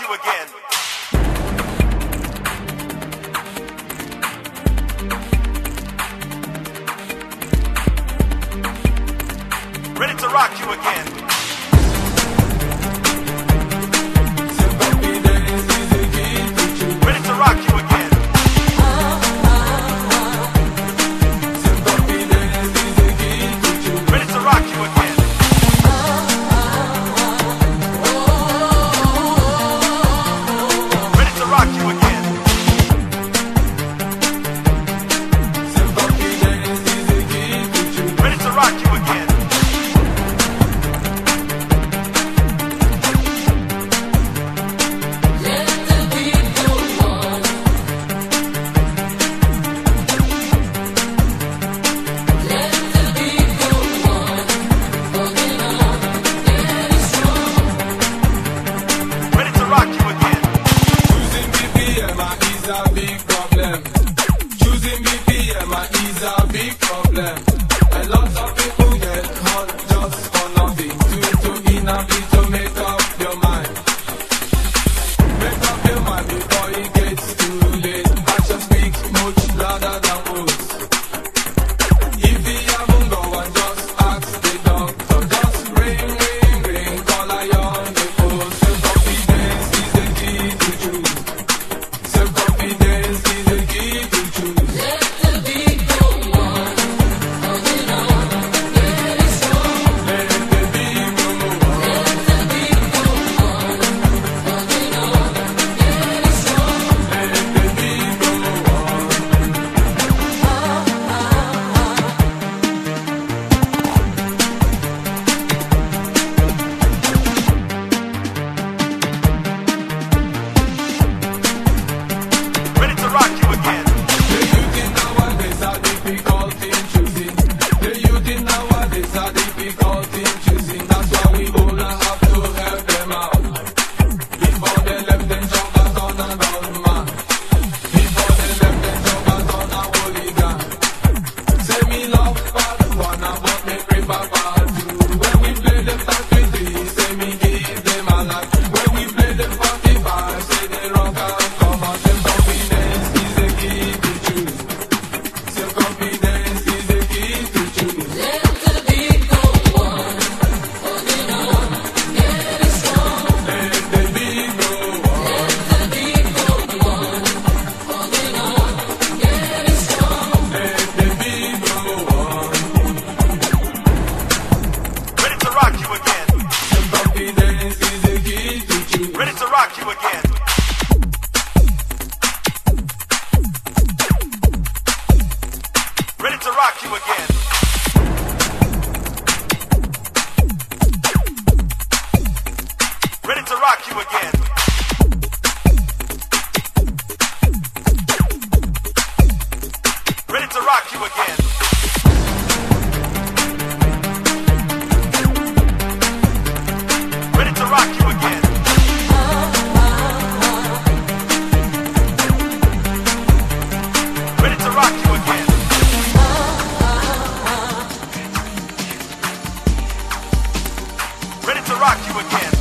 you again. Yeah. rock you again. Ready to rock you again. Ready to rock you again. Ready to rock you again. Ready to rock you again. rock you again.